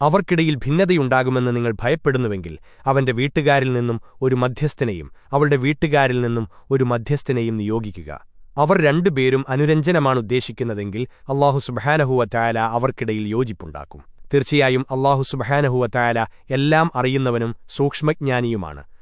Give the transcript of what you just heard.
അവർക്കിടയിൽ ഭിന്നതയുണ്ടാകുമെന്ന് നിങ്ങൾ ഭയപ്പെടുന്നുവെങ്കിൽ അവന്റെ വീട്ടുകാരിൽ നിന്നും ഒരു മധ്യസ്ഥനെയും അവളുടെ വീട്ടുകാരിൽ നിന്നും ഒരു മധ്യസ്ഥനെയും നിയോഗിക്കുക. അവർ രണ്ടുപേരും അനുരഞ്ജനമാണുദ്ദേശിക്കുന്നതെങ്കിൽ അള്ളാഹു സുബഹാനഹുവ ചായാല അവർക്കിടയിൽ യോജിപ്പുണ്ടാക്കും. തീർച്ചയായും അള്ളാഹു സുബഹാനഹുവ ചായാല എല്ലാം അറിയുന്നവനും സൂക്ഷ്മജ്ഞാനിയുമാണ്.